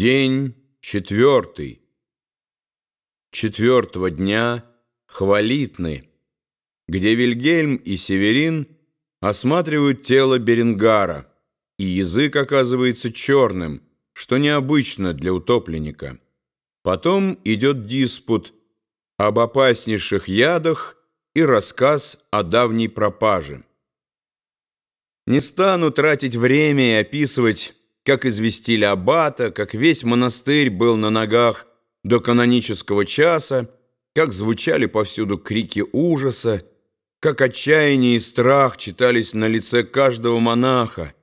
День четвертый. Четвертого дня хвалитны, где Вильгельм и Северин осматривают тело Беренгара, и язык оказывается черным, что необычно для утопленника. Потом идет диспут об опаснейших ядах и рассказ о давней пропаже. Не стану тратить время и описывать как известили аббата, как весь монастырь был на ногах до канонического часа, как звучали повсюду крики ужаса, как отчаяние и страх читались на лице каждого монаха,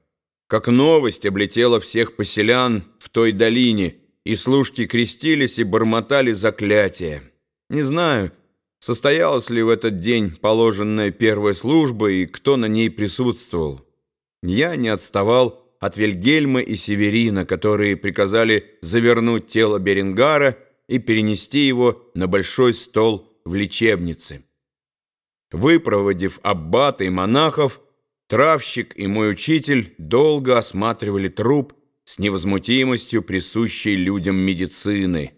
как новость облетела всех поселян в той долине, и служки крестились и бормотали заклятия. Не знаю, состоялась ли в этот день положенная первая служба и кто на ней присутствовал. Я не отставал от Вильгельма и Северина, которые приказали завернуть тело Беренгара и перенести его на большой стол в лечебнице. Выпроводив аббата и монахов, травщик и мой учитель долго осматривали труп с невозмутимостью, присущей людям медицины.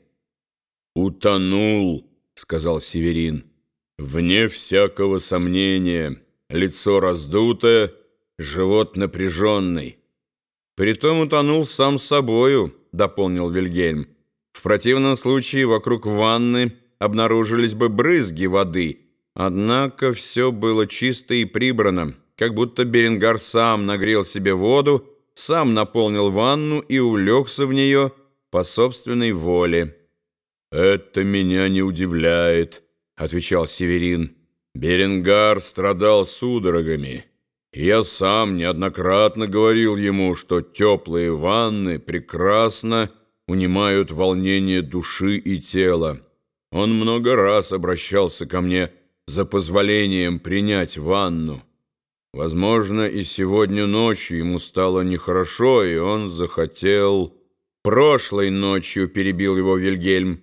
«Утонул», — сказал Северин, — «вне всякого сомнения, лицо раздутое, живот напряженный». «Притом утонул сам собою», — дополнил Вильгельм. «В противном случае вокруг ванны обнаружились бы брызги воды, однако все было чисто и прибрано, как будто Беренгар сам нагрел себе воду, сам наполнил ванну и улегся в нее по собственной воле». «Это меня не удивляет», — отвечал Северин. «Беренгар страдал судорогами». Я сам неоднократно говорил ему, что теплые ванны прекрасно унимают волнение души и тела. Он много раз обращался ко мне за позволением принять ванну. Возможно, и сегодня ночью ему стало нехорошо, и он захотел... Прошлой ночью перебил его Вильгельм,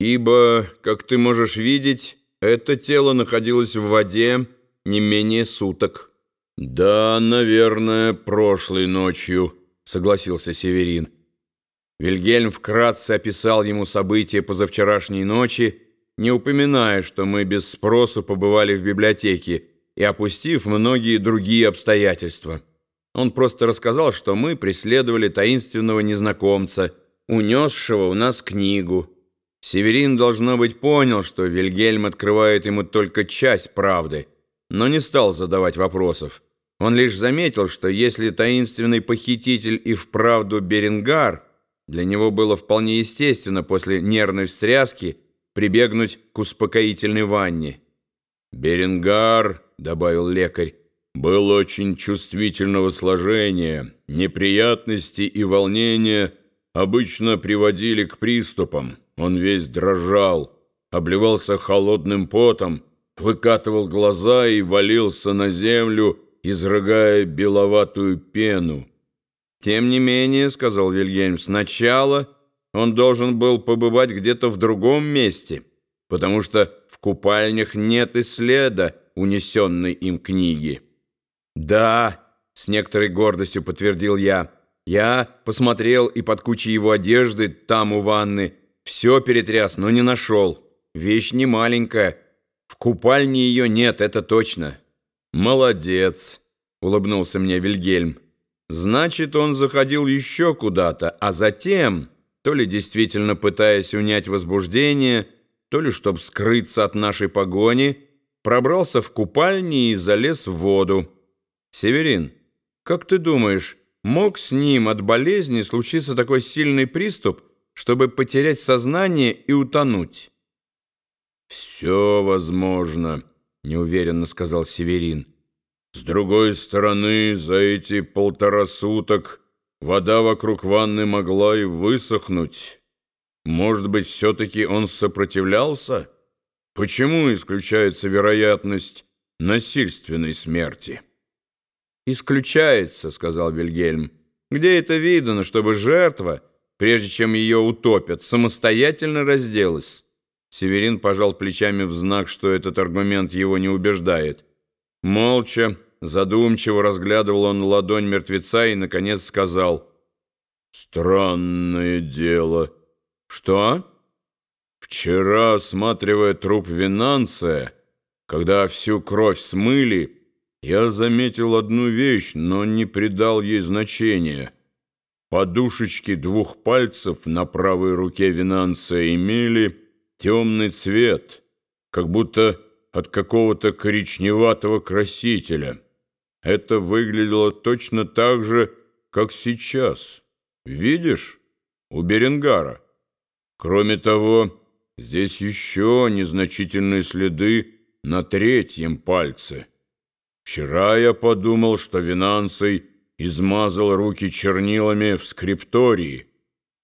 ибо, как ты можешь видеть, это тело находилось в воде не менее суток. «Да, наверное, прошлой ночью», — согласился Северин. Вильгельм вкратце описал ему события позавчерашней ночи, не упоминая, что мы без спросу побывали в библиотеке и опустив многие другие обстоятельства. Он просто рассказал, что мы преследовали таинственного незнакомца, унесшего у нас книгу. Северин, должно быть, понял, что Вильгельм открывает ему только часть правды — но не стал задавать вопросов. Он лишь заметил, что если таинственный похититель и вправду Беренгар, для него было вполне естественно после нервной встряски прибегнуть к успокоительной ванне. «Беренгар», — добавил лекарь, — «был очень чувствительного сложения. Неприятности и волнения обычно приводили к приступам. Он весь дрожал, обливался холодным потом, выкатывал глаза и валился на землю, изрыгая беловатую пену. «Тем не менее, — сказал Вильгельм, — сначала он должен был побывать где-то в другом месте, потому что в купальнях нет и следа унесенной им книги». «Да, — с некоторой гордостью подтвердил я, — я посмотрел и под кучей его одежды там у ванны, все перетряс, но не нашел. Вещь не маленькая». В купальне ее нет, это точно. Молодец, улыбнулся мне Вильгельм. Значит, он заходил еще куда-то, а затем, то ли действительно пытаясь унять возбуждение, то ли чтобы скрыться от нашей погони, пробрался в купальни и залез в воду. Северин, как ты думаешь, мог с ним от болезни случиться такой сильный приступ, чтобы потерять сознание и утонуть? «Все возможно», — неуверенно сказал Северин. «С другой стороны, за эти полтора суток вода вокруг ванны могла и высохнуть. Может быть, все-таки он сопротивлялся? Почему исключается вероятность насильственной смерти?» «Исключается», — сказал Вильгельм. «Где это видано, чтобы жертва, прежде чем ее утопят, самостоятельно разделась?» Северин пожал плечами в знак, что этот аргумент его не убеждает. Молча, задумчиво разглядывал он ладонь мертвеца и, наконец, сказал — Странное дело. Что? Вчера, осматривая труп Винанция, когда всю кровь смыли, я заметил одну вещь, но не придал ей значения. Подушечки двух пальцев на правой руке Винанция имели темный цвет, как будто от какого-то коричневатого красителя. Это выглядело точно так же, как сейчас. Видишь? У Беренгара. Кроме того, здесь еще незначительные следы на третьем пальце. Вчера я подумал, что Винанций измазал руки чернилами в скриптории,